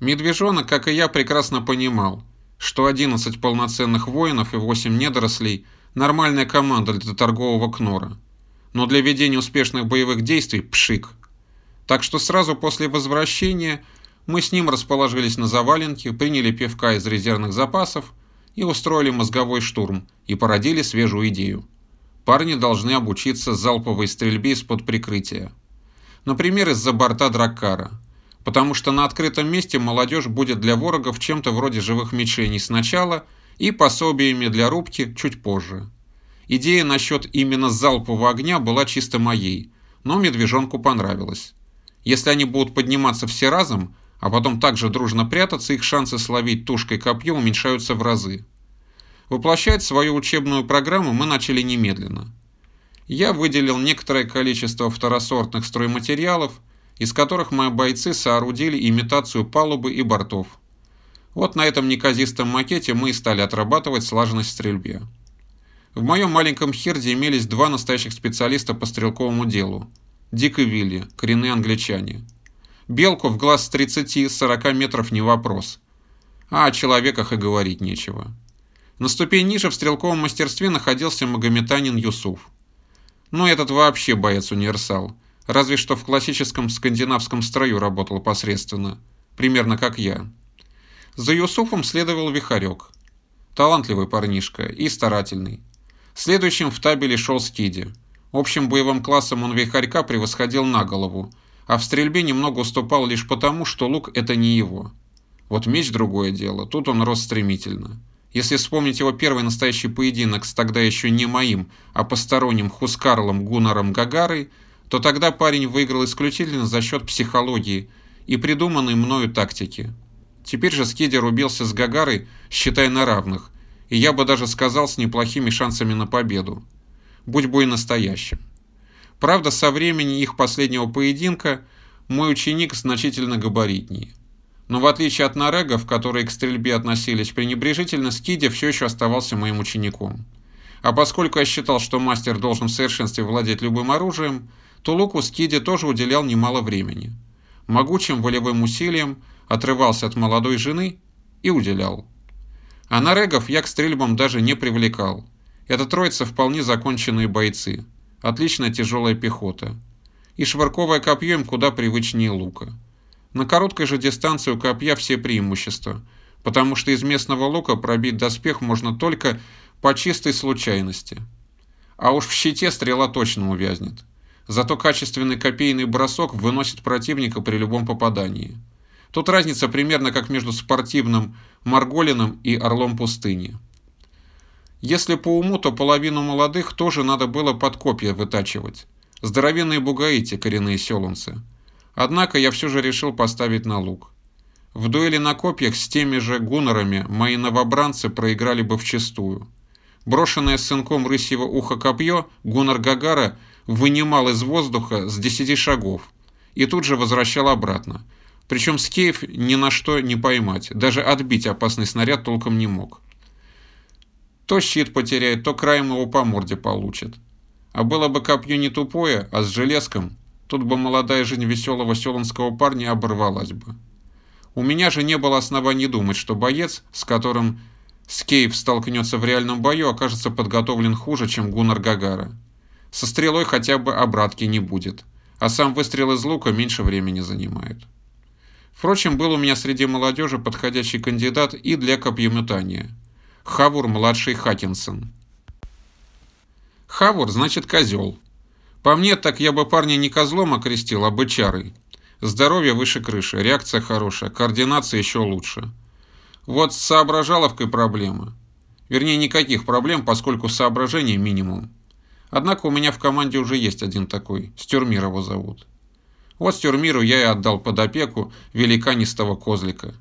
Медвежонок, как и я, прекрасно понимал, что 11 полноценных воинов и 8 недорослей – нормальная команда для торгового кнора. Но для ведения успешных боевых действий – пшик. Так что сразу после возвращения мы с ним расположились на заваленке, приняли пивка из резервных запасов и устроили мозговой штурм и породили свежую идею. Парни должны обучиться залповой стрельбе из-под прикрытия. Например, из-за борта Драккара – потому что на открытом месте молодежь будет для ворогов чем-то вроде живых мишеней сначала и пособиями для рубки чуть позже. Идея насчет именно залпового огня была чисто моей, но медвежонку понравилась. Если они будут подниматься все разом, а потом также дружно прятаться, их шансы словить тушкой копье уменьшаются в разы. Воплощать свою учебную программу мы начали немедленно. Я выделил некоторое количество второсортных стройматериалов, из которых мои бойцы соорудили имитацию палубы и бортов. Вот на этом неказистом макете мы и стали отрабатывать слаженность в стрельбе. В моем маленьком Херде имелись два настоящих специалиста по стрелковому делу. Дик и Вилли, коренные англичане. Белку в глаз с 30-40 метров не вопрос. А о человеках и говорить нечего. На ступень ниже в стрелковом мастерстве находился магометанин Юсуф. Но этот вообще боец-универсал – разве что в классическом скандинавском строю работал посредственно, примерно как я. За Юсуфом следовал Вихарек. Талантливый парнишка и старательный. Следующим в табеле шел Скиди. Общим боевым классом он Вихарька превосходил на голову, а в стрельбе немного уступал лишь потому, что лук это не его. Вот меч другое дело, тут он рос стремительно. Если вспомнить его первый настоящий поединок с тогда еще не моим, а посторонним Хускарлом Гуннаром Гагарой – то тогда парень выиграл исключительно за счет психологии и придуманной мною тактики. Теперь же Скидер убился с Гагарой, считай, на равных, и я бы даже сказал, с неплохими шансами на победу. Будь бой настоящим. Правда, со времени их последнего поединка мой ученик значительно габаритнее. Но в отличие от Нарегов, которые к стрельбе относились пренебрежительно, Скиди все еще оставался моим учеником. А поскольку я считал, что мастер должен в совершенстве владеть любым оружием, то Луку Скиди тоже уделял немало времени. Могучим волевым усилием отрывался от молодой жены и уделял. А Нарегов я к стрельбам даже не привлекал. Это троица вполне законченные бойцы, отличная тяжелая пехота. И швырковое копье им куда привычнее лука. На короткой же дистанции у копья все преимущества, потому что из местного лука пробить доспех можно только по чистой случайности. А уж в щите стрела точно увязнет. Зато качественный копейный бросок выносит противника при любом попадании. Тут разница примерно как между спортивным Марголином и Орлом пустыни. Если по уму, то половину молодых тоже надо было под копья вытачивать. Здоровенные бугаити, коренные селунцы. Однако я все же решил поставить на лук. В дуэли на копьях с теми же гуннерами мои новобранцы проиграли бы вчистую. Брошенное сынком рысьего уха копье Гуннар Гагара вынимал из воздуха с десяти шагов и тут же возвращал обратно. Причем Скеев ни на что не поймать, даже отбить опасный снаряд толком не мог. То щит потеряет, то краем его по морде получит. А было бы копье не тупое, а с железком, тут бы молодая жизнь веселого селанского парня оборвалась бы. У меня же не было оснований думать, что боец, с которым Скейв столкнется в реальном бою, окажется подготовлен хуже, чем Гуннар Гагара. Со стрелой хотя бы обратки не будет, а сам выстрел из лука меньше времени занимает. Впрочем, был у меня среди молодежи подходящий кандидат и для копьеметания. Хавур-младший Хакинсон. Хавур значит козел. По мне, так я бы парня не козлом окрестил, а бычарой. Здоровье выше крыши, реакция хорошая, координация еще лучше. Вот с соображаловкой проблемы. Вернее, никаких проблем, поскольку соображений минимум. Однако у меня в команде уже есть один такой, Стюрмир его зовут. Вот Стюрмиру я и отдал под опеку великанистого козлика.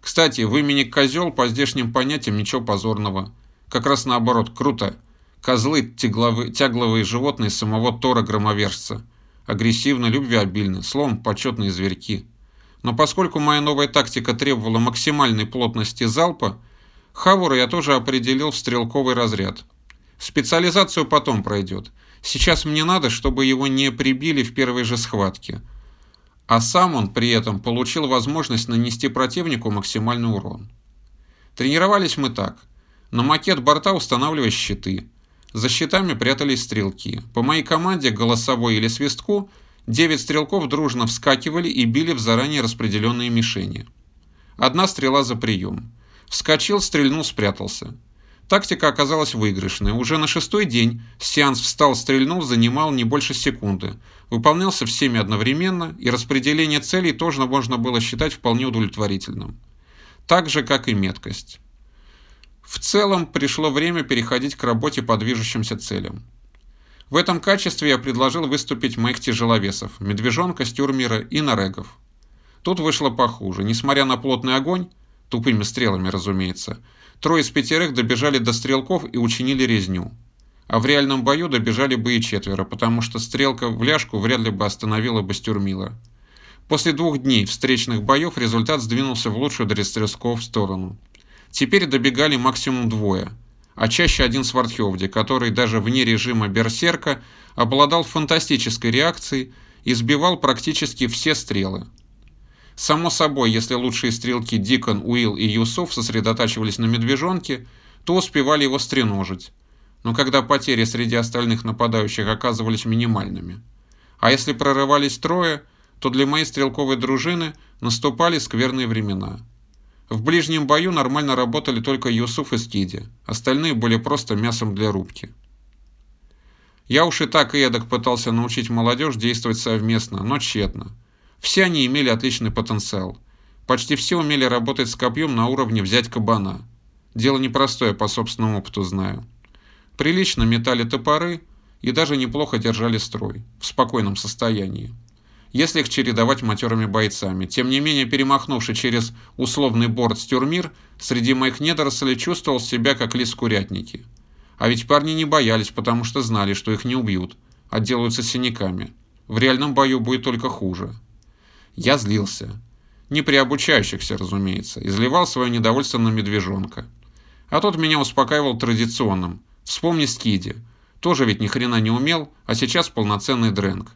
Кстати, в имени козел по здешним понятиям ничего позорного. Как раз наоборот, круто. Козлы – тягловые, животные самого Тора-громовержца. Агрессивно, любвеобильны, словом, почетные зверьки. Но поскольку моя новая тактика требовала максимальной плотности залпа, Хавура я тоже определил в стрелковый разряд, Специализацию потом пройдет. Сейчас мне надо, чтобы его не прибили в первой же схватке. а сам он при этом получил возможность нанести противнику максимальный урон. Тренировались мы так. На макет борта устанавливая щиты. За щитами прятались стрелки. По моей команде, голосовой или свистку, 9 стрелков дружно вскакивали и били в заранее распределенные мишени. Одна стрела за прием. Вскочил, стрельнул, спрятался. Тактика оказалась выигрышной. Уже на шестой день сеанс встал, стрельнул, занимал не больше секунды. Выполнялся всеми одновременно, и распределение целей тоже можно было считать вполне удовлетворительным. Так же, как и меткость. В целом, пришло время переходить к работе по движущимся целям. В этом качестве я предложил выступить моих тяжеловесов – медвежонка, стюрмера и нарегов. Тут вышло похуже. Несмотря на плотный огонь, тупыми стрелами, разумеется, Трое из пятерых добежали до стрелков и учинили резню. А в реальном бою добежали бы и четверо, потому что стрелка в ляжку вряд ли бы остановила бы Стюрмила. После двух дней встречных боев результат сдвинулся в лучшую для стрелков сторону. Теперь добегали максимум двое, а чаще один Свардхевди, который даже вне режима Берсерка обладал фантастической реакцией и сбивал практически все стрелы. Само собой, если лучшие стрелки Дикон, Уилл и Юсуф сосредотачивались на медвежонке, то успевали его стреножить. Но когда потери среди остальных нападающих оказывались минимальными. А если прорывались трое, то для моей стрелковой дружины наступали скверные времена. В ближнем бою нормально работали только Юсуф и Скиди, остальные были просто мясом для рубки. Я уж и так и эдак пытался научить молодежь действовать совместно, но тщетно. Все они имели отличный потенциал. Почти все умели работать с копьем на уровне взять кабана. Дело непростое, по собственному опыту знаю. Прилично метали топоры и даже неплохо держали строй, в спокойном состоянии. Если их чередовать матерыми бойцами. Тем не менее, перемахнувший через условный борт стюрмир, среди моих недорослей чувствовал себя как лис курятники. А ведь парни не боялись, потому что знали, что их не убьют, отделаются синяками. В реальном бою будет только хуже. Я злился. Не при обучающихся, разумеется. Изливал свое недовольство на медвежонка. А тот меня успокаивал традиционным. Вспомни Скиди. Тоже ведь ни хрена не умел, а сейчас полноценный дрэнк.